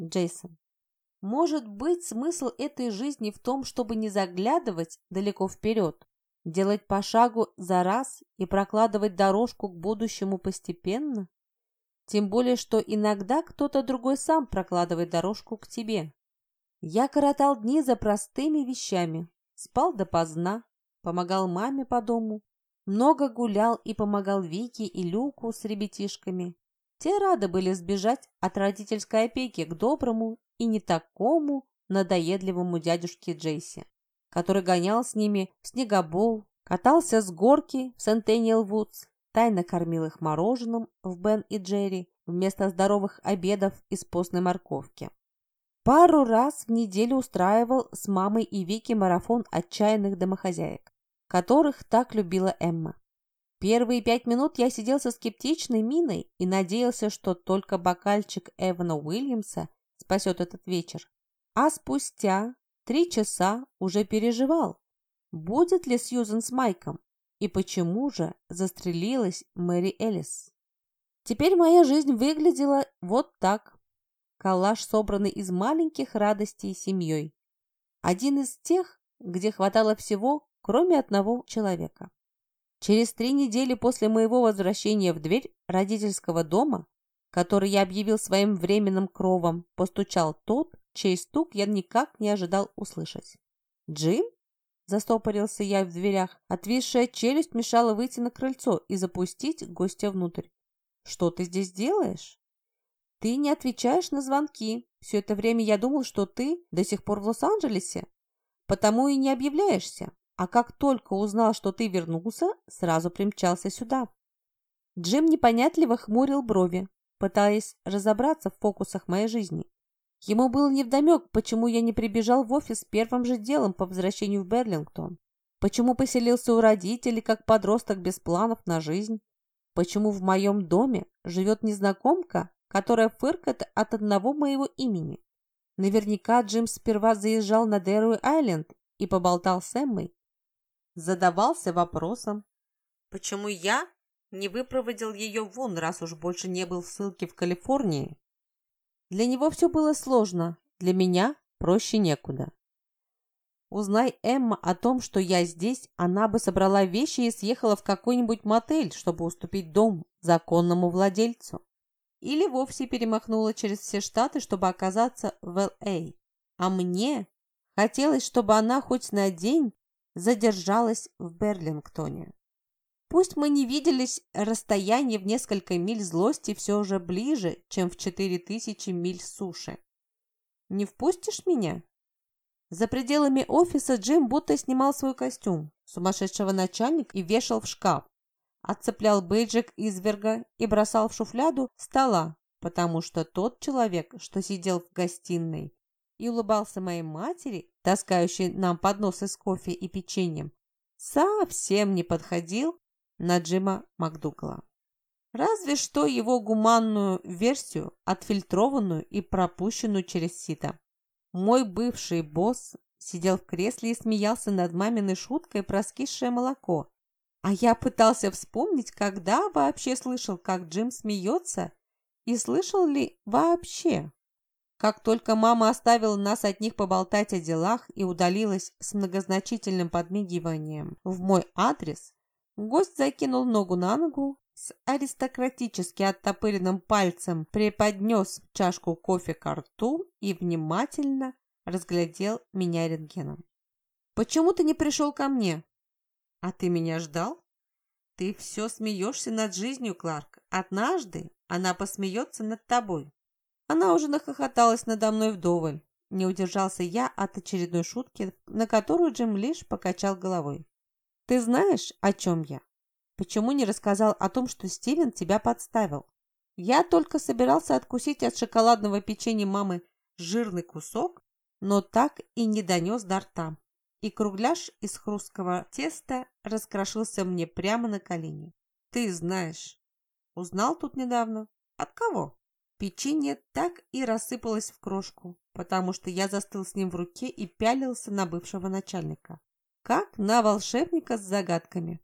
Джейсон. Может быть, смысл этой жизни в том, чтобы не заглядывать далеко вперед, делать по шагу за раз и прокладывать дорожку к будущему постепенно? Тем более, что иногда кто-то другой сам прокладывает дорожку к тебе. Я коротал дни за простыми вещами, спал допоздна, помогал маме по дому, много гулял и помогал Вике и Люку с ребятишками. Те рады были сбежать от родительской опеки к доброму и не такому надоедливому дядюшке Джейси, который гонял с ними в снегобол, катался с горки в Сентениал Вудс, тайно кормил их мороженым в Бен и Джерри вместо здоровых обедов из постной морковки. Пару раз в неделю устраивал с мамой и Вики марафон отчаянных домохозяек, которых так любила Эмма. Первые пять минут я сидел со скептичной миной и надеялся, что только бокальчик Эвана Уильямса спасет этот вечер. А спустя три часа уже переживал, будет ли Сьюзен с Майком и почему же застрелилась Мэри Элис. Теперь моя жизнь выглядела вот так. Коллаж, собранный из маленьких радостей семьей. Один из тех, где хватало всего, кроме одного человека. Через три недели после моего возвращения в дверь родительского дома который я объявил своим временным кровом, постучал тот, чей стук я никак не ожидал услышать. «Джим?» – застопорился я в дверях. Отвисшая челюсть мешала выйти на крыльцо и запустить гостя внутрь. «Что ты здесь делаешь?» «Ты не отвечаешь на звонки. Все это время я думал, что ты до сих пор в Лос-Анджелесе. Потому и не объявляешься. А как только узнал, что ты вернулся, сразу примчался сюда». Джим непонятливо хмурил брови, пытаясь разобраться в фокусах моей жизни. Ему было невдомек, почему я не прибежал в офис первым же делом по возвращению в Берлингтон. Почему поселился у родителей, как подросток без планов на жизнь? Почему в моем доме живет незнакомка, которая фыркает от одного моего имени? Наверняка Джим сперва заезжал на Дэру-Айленд и поболтал с Эммой. Задавался вопросом, почему я не выпроводил ее вон, раз уж больше не был в ссылке в Калифорнии. Для него все было сложно, для меня проще некуда. Узнай Эмма о том, что я здесь, она бы собрала вещи и съехала в какой-нибудь мотель, чтобы уступить дом законному владельцу. Или вовсе перемахнула через все штаты, чтобы оказаться в Л.А. А мне хотелось, чтобы она хоть на день задержалась в Берлингтоне. Пусть мы не виделись, расстояние в несколько миль злости все же ближе, чем в четыре тысячи миль суши. Не впустишь меня? За пределами офиса Джим будто снимал свой костюм, сумасшедшего начальника, и вешал в шкаф. Отцеплял бейджик изверга и бросал в шуфляду стола, потому что тот человек, что сидел в гостиной и улыбался моей матери, таскающей нам подносы с кофе и печеньем, совсем не подходил на Джима Макдугала. Разве что его гуманную версию, отфильтрованную и пропущенную через сито. Мой бывший босс сидел в кресле и смеялся над маминой шуткой про скисшее молоко. А я пытался вспомнить, когда вообще слышал, как Джим смеется, и слышал ли вообще. Как только мама оставила нас от них поболтать о делах и удалилась с многозначительным подмигиванием в мой адрес, Гость закинул ногу на ногу, с аристократически оттопыренным пальцем преподнес чашку кофе к рту и внимательно разглядел меня рентгеном. «Почему ты не пришел ко мне?» «А ты меня ждал?» «Ты все смеешься над жизнью, Кларк. Однажды она посмеется над тобой». Она уже нахохоталась надо мной вдоволь. Не удержался я от очередной шутки, на которую Джим лишь покачал головой. Ты знаешь, о чем я? Почему не рассказал о том, что Стивен тебя подставил? Я только собирался откусить от шоколадного печенья мамы жирный кусок, но так и не донес до рта. И кругляш из хрусткого теста раскрошился мне прямо на колени. Ты знаешь. Узнал тут недавно? От кого? Печенье так и рассыпалось в крошку, потому что я застыл с ним в руке и пялился на бывшего начальника как на волшебника с загадками.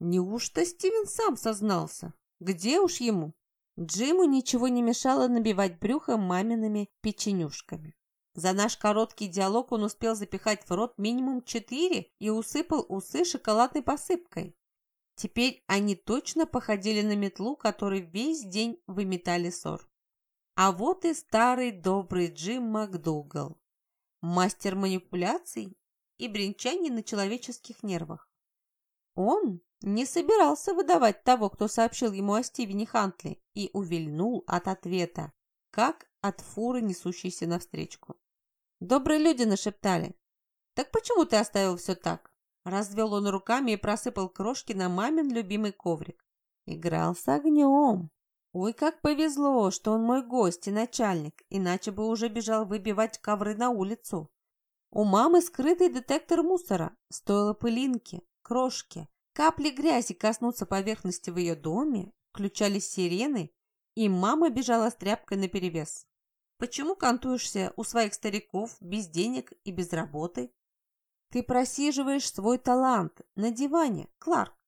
Неужто Стивен сам сознался? Где уж ему? Джиму ничего не мешало набивать брюхо мамиными печенюшками. За наш короткий диалог он успел запихать в рот минимум четыре и усыпал усы шоколадной посыпкой. Теперь они точно походили на метлу, которой весь день выметали ссор. А вот и старый добрый Джим МакДугал, мастер манипуляций и бренчаний на человеческих нервах. Он не собирался выдавать того, кто сообщил ему о Стивене Хантли, и увильнул от ответа, как от фуры, несущейся навстречу. Добрые люди нашептали. «Так почему ты оставил все так?» Развел он руками и просыпал крошки на мамин любимый коврик. Играл с огнем. Ой, как повезло, что он мой гость и начальник, иначе бы уже бежал выбивать ковры на улицу. У мамы скрытый детектор мусора. Стоило пылинки, крошки, капли грязи коснуться поверхности в ее доме, включались сирены, и мама бежала с тряпкой наперевес. Почему кантуешься у своих стариков без денег и без работы? Ты просиживаешь свой талант на диване, Кларк.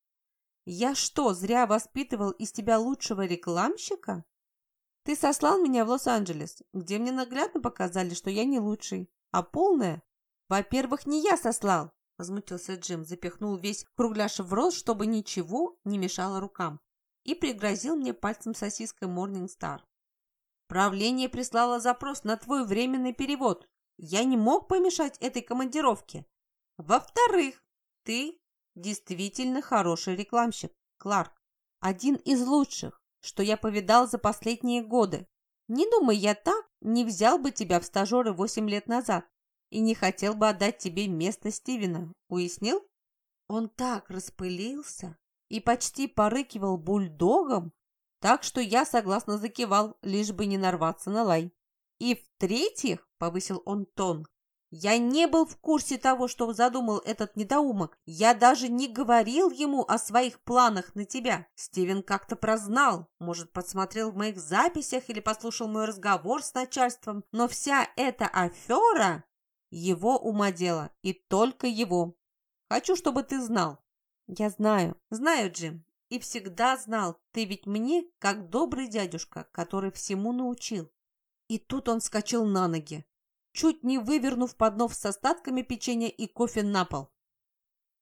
Я что, зря воспитывал из тебя лучшего рекламщика? Ты сослал меня в Лос-Анджелес, где мне наглядно показали, что я не лучший, а полная. Во-первых, не я сослал, возмутился Джим, запихнул весь кругляш в рот, чтобы ничего не мешало рукам, и пригрозил мне пальцем сосиской Morning Star. Правление прислало запрос на твой временный перевод. Я не мог помешать этой командировке. Во-вторых, ты действительно хороший рекламщик, Кларк. Один из лучших, что я повидал за последние годы. Не думай, я так не взял бы тебя в стажеры восемь лет назад и не хотел бы отдать тебе место Стивена. Уяснил? Он так распылился и почти порыкивал бульдогом, так что я согласно закивал, лишь бы не нарваться на лай. И в-третьих, повысил он тон, я не был в курсе того, что задумал этот недоумок. Я даже не говорил ему о своих планах на тебя. Стивен как-то прознал, может, подсмотрел в моих записях или послушал мой разговор с начальством. Но вся эта афера – его ума дело, и только его. Хочу, чтобы ты знал. Я знаю, знаю, Джим, и всегда знал. Ты ведь мне, как добрый дядюшка, который всему научил. И тут он вскочил на ноги чуть не вывернув поднос с остатками печенья и кофе на пол.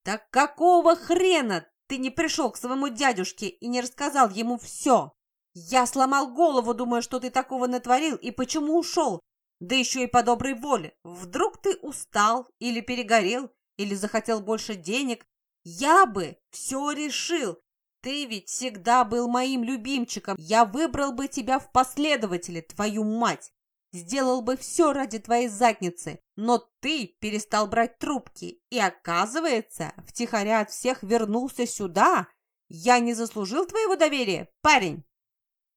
«Так какого хрена ты не пришел к своему дядюшке и не рассказал ему все? Я сломал голову, думая, что ты такого натворил и почему ушел, да еще и по доброй воле. Вдруг ты устал или перегорел, или захотел больше денег. Я бы все решил. Ты ведь всегда был моим любимчиком. Я выбрал бы тебя в последователи, твою мать. Сделал бы все ради твоей задницы, но ты перестал брать трубки и, оказывается, втихаря от всех вернулся сюда. Я не заслужил твоего доверия, парень!»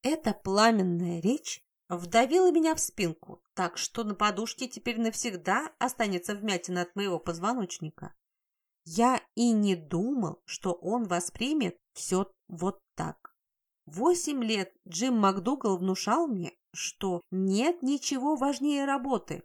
Эта пламенная речь вдавила меня в спинку, так что на подушке теперь навсегда останется вмятина от моего позвоночника. Я и не думал, что он воспримет все вот так. Восемь лет Джим МакДугал внушал мне, что нет ничего важнее работы,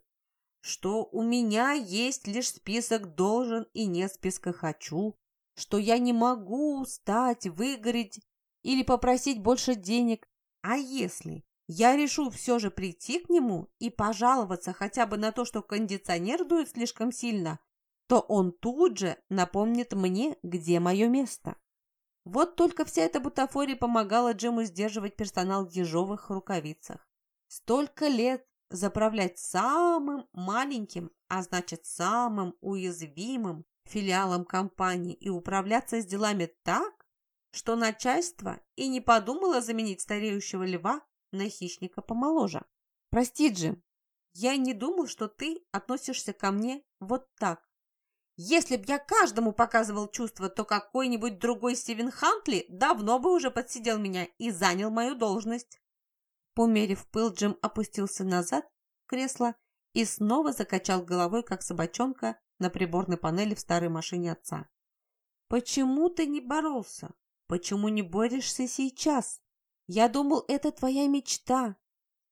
что у меня есть лишь список «должен» и нет списка «хочу», что я не могу устать, выгореть или попросить больше денег. А если я решу все же прийти к нему и пожаловаться хотя бы на то, что кондиционер дует слишком сильно, то он тут же напомнит мне, где мое место. Вот только вся эта бутафория помогала Джиму сдерживать персонал в ежовых рукавицах. Столько лет заправлять самым маленьким, а значит самым уязвимым филиалом компании и управляться с делами так, что начальство и не подумало заменить стареющего льва на хищника помоложе. Прости, Джим, я не думал, что ты относишься ко мне вот так. Если б я каждому показывал чувства, то какой-нибудь другой Стивен Хантли давно бы уже подсидел меня и занял мою должность. Померив пыл, Джим опустился назад в кресло и снова закачал головой, как собачонка на приборной панели в старой машине отца. «Почему ты не боролся? Почему не борешься сейчас? Я думал, это твоя мечта».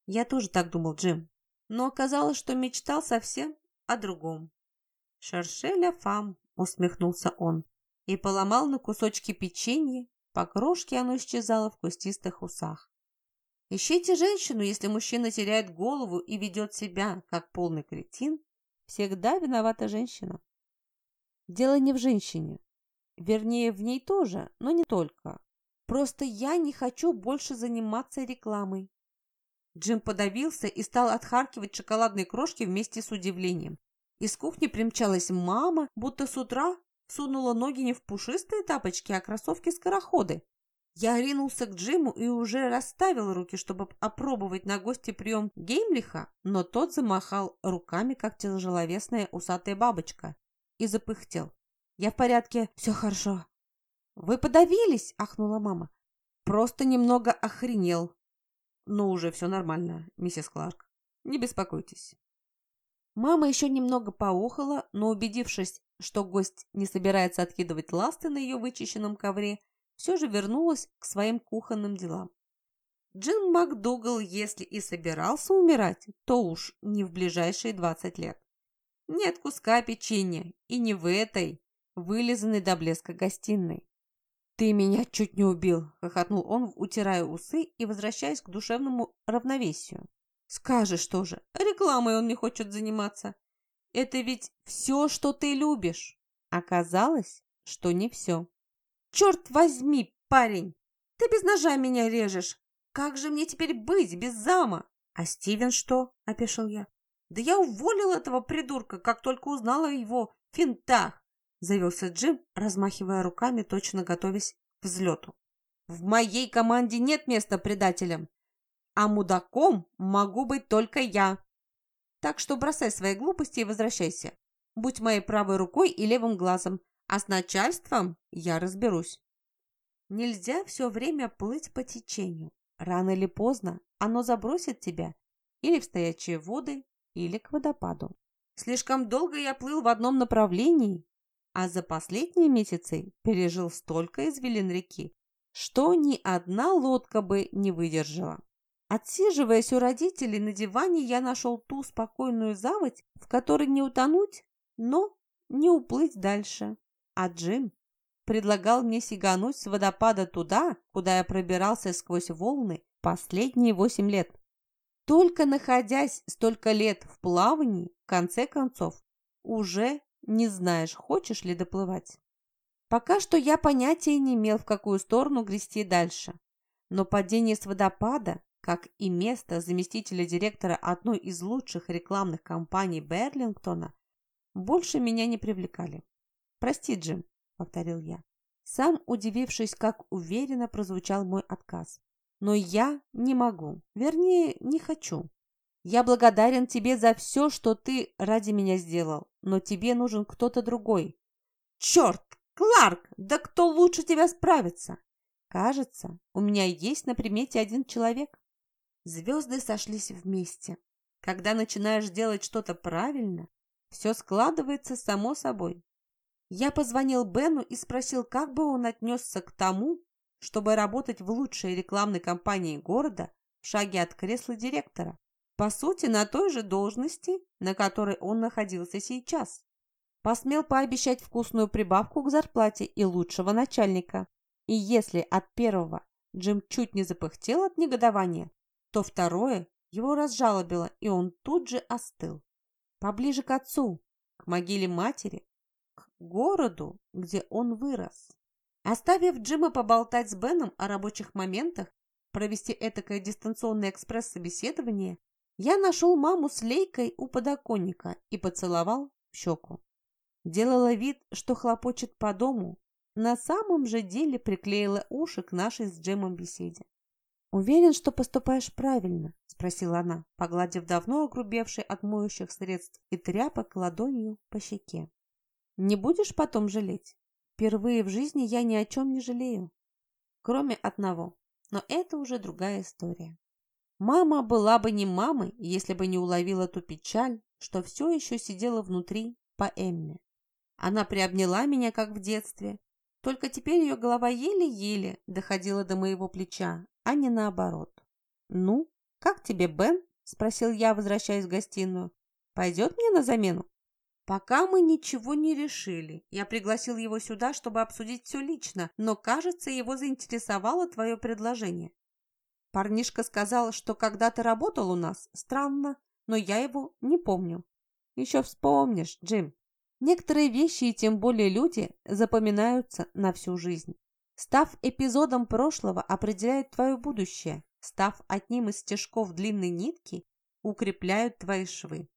Я тоже так думал, Джим. Но оказалось, что мечтал совсем о другом. «Шершеля фам», — усмехнулся он и поломал на кусочки печенье, по крошке оно исчезало в кустистых усах. Ищите женщину, если мужчина теряет голову и ведет себя, как полный кретин, всегда виновата женщина. Дело не в женщине. Вернее, в ней тоже, но не только. Просто я не хочу больше заниматься рекламой. Джим подавился и стал отхаркивать шоколадные крошки вместе с удивлением. Из кухни примчалась мама, будто с утра сунула ноги не в пушистые тапочки, а кроссовки-скороходы. Я ринулся к Джиму и уже расставил руки, чтобы опробовать на гости прием Геймлиха, но тот замахал руками, как тяжеловесная усатая бабочка, и запыхтел. «Я в порядке, все хорошо». «Вы подавились?» – ахнула мама. «Просто немного охренел». «Ну, уже все нормально, миссис Кларк. Не беспокойтесь». Мама еще немного поухала, но, убедившись, что гость не собирается откидывать ласты на ее вычищенном ковре, все же вернулась к своим кухонным делам. Джин МакДугал, если и собирался умирать, то уж не в ближайшие 20 лет. Нет куска печенья, и не в этой, вылизанной до блеска гостиной. «Ты меня чуть не убил!» – хохотнул он, утирая усы и возвращаясь к душевному равновесию. «Скажешь тоже, рекламой он не хочет заниматься. Это ведь все, что ты любишь!» Оказалось, что не все. Черт возьми, парень, ты без ножа меня режешь. Как же мне теперь быть без зама? А Стивен что? – опешил я. Да я уволил этого придурка, как только узнала о его финтах. Завелся Джим, размахивая руками, точно готовясь к взлету. В моей команде нет места предателям, а мудаком могу быть только я. Так что бросай свои глупости и возвращайся. Будь моей правой рукой и левым глазом, а с начальством я разберусь. Нельзя все время плыть по течению. Рано или поздно оно забросит тебя или в стоячие воды, или к водопаду. Слишком долго я плыл в одном направлении, а за последние месяцы пережил столько извилин реки, что ни одна лодка бы не выдержала. Отсиживаясь у родителей на диване, я нашел ту спокойную заводь, в которой не утонуть, но не уплыть дальше. А Джим предлагал мне сигануть с водопада туда, куда я пробирался сквозь волны последние восемь лет. Только находясь столько лет в плавании, в конце концов, уже не знаешь, хочешь ли доплывать. Пока что я понятия не имел, в какую сторону грести дальше. Но падение с водопада, как и место заместителя директора одной из лучших рекламных компаний Берлингтона, больше меня не привлекали. «Прости, Джим», — повторил я, сам удивившись, как уверенно прозвучал мой отказ. «Но я не могу, вернее, не хочу. Я благодарен тебе за все, что ты ради меня сделал, но тебе нужен кто-то другой». «Черт, Кларк, да кто лучше тебя справится?» «Кажется, у меня есть на примете один человек». Звезды сошлись вместе. Когда начинаешь делать что-то правильно, все складывается само собой. Я позвонил Бену и спросил, как бы он отнесся к тому, чтобы работать в лучшей рекламной кампании города в шаге от кресла директора. По сути, на той же должности, на которой он находился сейчас. Посмел пообещать вкусную прибавку к зарплате и лучшего начальника. И если от первого Джим чуть не запыхтел от негодования, то второе его разжалобило, и он тут же остыл. Поближе к отцу, к могиле матери, городу, где он вырос. Оставив Джима поболтать с Беном о рабочих моментах, провести этакое дистанционное экспресс-собеседование, я нашел маму с лейкой у подоконника и поцеловал в щеку. Делала вид, что хлопочет по дому, на самом же деле приклеила уши к нашей с Джемом беседе. «Уверен, что поступаешь правильно?» – спросила она, погладив давно огрубевший от моющих средств и тряпок ладонью по щеке. Не будешь потом жалеть? Впервые в жизни я ни о чем не жалею. Кроме одного. Но это уже другая история. Мама была бы не мамой, если бы не уловила ту печаль, что все еще сидела внутри по Эмме. Она приобняла меня, как в детстве, только теперь ее голова еле-еле доходила до моего плеча, а не наоборот. «Ну, как тебе, Бен?» – спросил я, возвращаясь в гостиную. «Пойдет мне на замену?» Пока мы ничего не решили. Я пригласил его сюда, чтобы обсудить все лично, но, кажется, его заинтересовало твое предложение. Парнишка сказал, что когда-то работал у нас. Странно, но я его не помню. Еще вспомнишь, Джим. Некоторые вещи и тем более люди запоминаются на всю жизнь. Став эпизодом прошлого, определяют твое будущее. Став одним из стежков длинной нитки, укрепляют твои швы.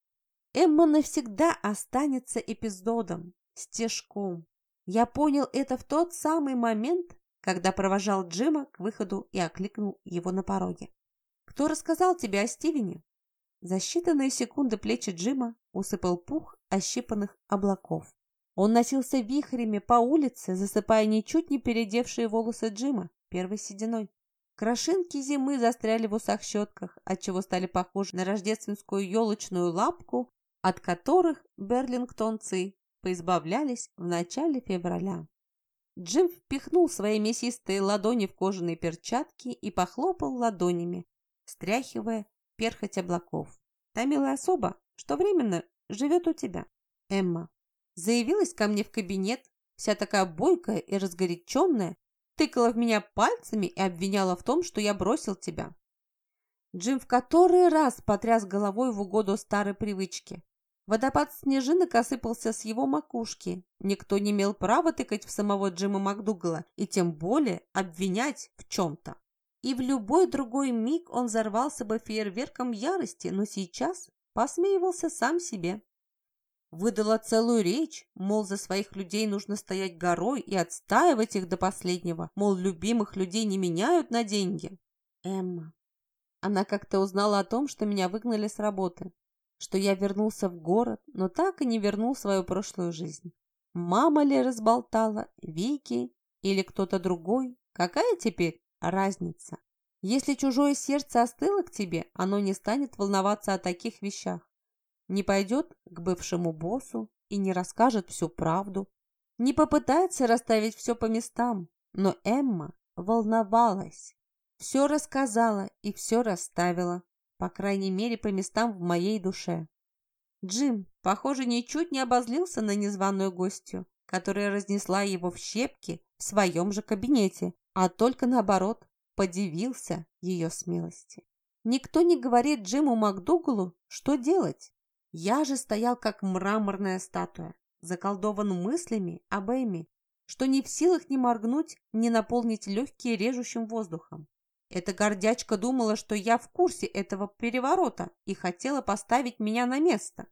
Эмма навсегда останется эпизодом, стежком. Я понял это в тот самый момент, когда провожал Джима к выходу и окликнул его на пороге. «Кто рассказал тебе о Стивене?» За считанные секунды плечи Джима усыпал пух ощипанных облаков. Он носился вихрями по улице, засыпая ничуть не передевшие волосы Джима первой сединой. Крошинки зимы застряли в усах-щетках, отчего стали похожи на рождественскую елочную лапку, от которых берлингтонцы поизбавлялись в начале февраля. Джим впихнул свои мясистые ладони в кожаные перчатки и похлопал ладонями, стряхивая перхоть облаков. Та милая особа, что временно живет у тебя. Эмма заявилась ко мне в кабинет, вся такая бойкая и разгоряченная, тыкала в меня пальцами и обвиняла в том, что я бросил тебя. Джим в который раз потряс головой в угоду старой привычке. Водопад снежинок осыпался с его макушки. Никто не имел права тыкать в самого Джима МакДугала и тем более обвинять в чем-то. И в любой другой миг он взорвался бы фейерверком ярости, но сейчас посмеивался сам себе. Выдала целую речь, мол, за своих людей нужно стоять горой и отстаивать их до последнего, мол, любимых людей не меняют на деньги. Эмма. Она как-то узнала о том, что меня выгнали с работы что я вернулся в город, но так и не вернул свою прошлую жизнь. Мама ли разболтала, Вики или кто-то другой? Какая теперь разница? Если чужое сердце остыло к тебе, оно не станет волноваться о таких вещах. Не пойдет к бывшему боссу и не расскажет всю правду. Не попытается расставить все по местам. Но Эмма волновалась. Все рассказала и все расставила по крайней мере, по местам в моей душе. Джим, похоже, ничуть не обозлился на незваную гостью, которая разнесла его в щепки в своем же кабинете, а только наоборот, подивился ее смелости. Никто не говорит Джиму МакДугалу, что делать. Я же стоял как мраморная статуя, заколдован мыслями об Эми, что не в силах ни моргнуть, ни наполнить легкие режущим воздухом. Эта гордячка думала, что я в курсе этого переворота и хотела поставить меня на место.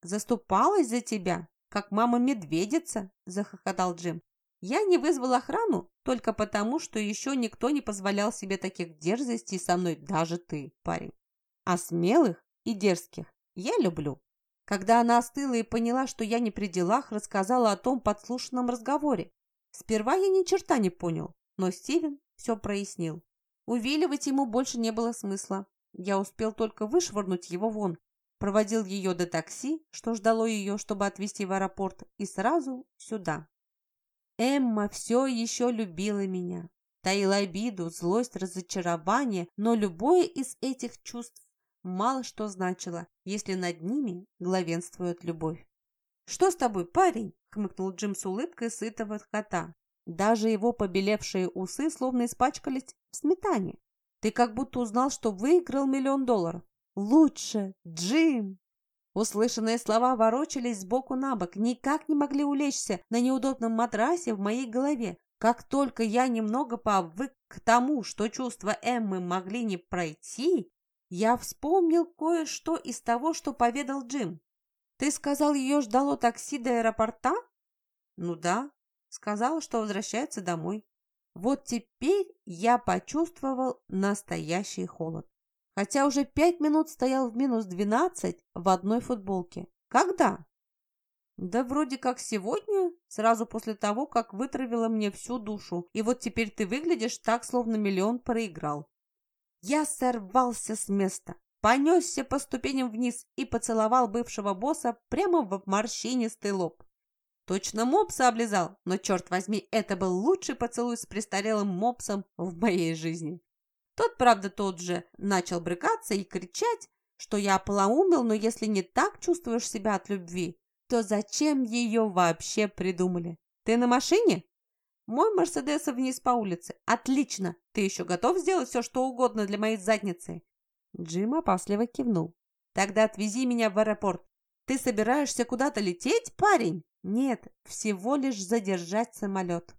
«Заступалась за тебя, как мама-медведица», – захохотал Джим. «Я не вызвал охрану только потому, что еще никто не позволял себе таких дерзостей со мной, даже ты, парень. А смелых и дерзких я люблю». Когда она остыла и поняла, что я не при делах, рассказала о том подслушанном разговоре. Сперва я ни черта не понял, но Стивен все прояснил. Увиливать ему больше не было смысла. Я успел только вышвырнуть его вон, проводил ее до такси, что ждало ее, чтобы отвезти в аэропорт, и сразу сюда. Эмма все еще любила меня. Таила обиду, злость, разочарование, но любое из этих чувств мало что значило, если над ними главенствует любовь. «Что с тобой, парень?» — хмыкнул Джим с улыбкой сытого кота. Даже его побелевшие усы словно испачкались в сметане. Ты как будто узнал, что выиграл миллион долларов. Лучше, Джим! Услышанные слова ворочались сбоку на бок, никак не могли улечься на неудобном матрасе в моей голове. Как только я немного повык к тому, что чувства Эммы могли не пройти, я вспомнил кое-что из того, что поведал Джим. Ты сказал, ее ждало такси до аэропорта? Ну да, Сказала, что возвращается домой. Вот теперь я почувствовал настоящий холод. Хотя уже пять минут стоял в минус двенадцать в одной футболке. Когда? Да вроде как сегодня, сразу после того, как вытравила мне всю душу. И вот теперь ты выглядишь так, словно миллион проиграл. Я сорвался с места, понесся по ступеням вниз и поцеловал бывшего босса прямо в морщинистый лоб. Точно мопса облизал, но, черт возьми, это был лучший поцелуй с престарелым мопсом в моей жизни. Тот, правда, тот же начал брыкаться и кричать, что я полоумел, но если не так чувствуешь себя от любви, то зачем ее вообще придумали? Ты на машине? Мой Мерседес вниз по улице. Отлично! Ты еще готов сделать все, что угодно для моей задницы?» Джим опасливо кивнул. «Тогда отвези меня в аэропорт. Ты собираешься куда-то лететь, парень?» «Нет, всего лишь задержать самолет».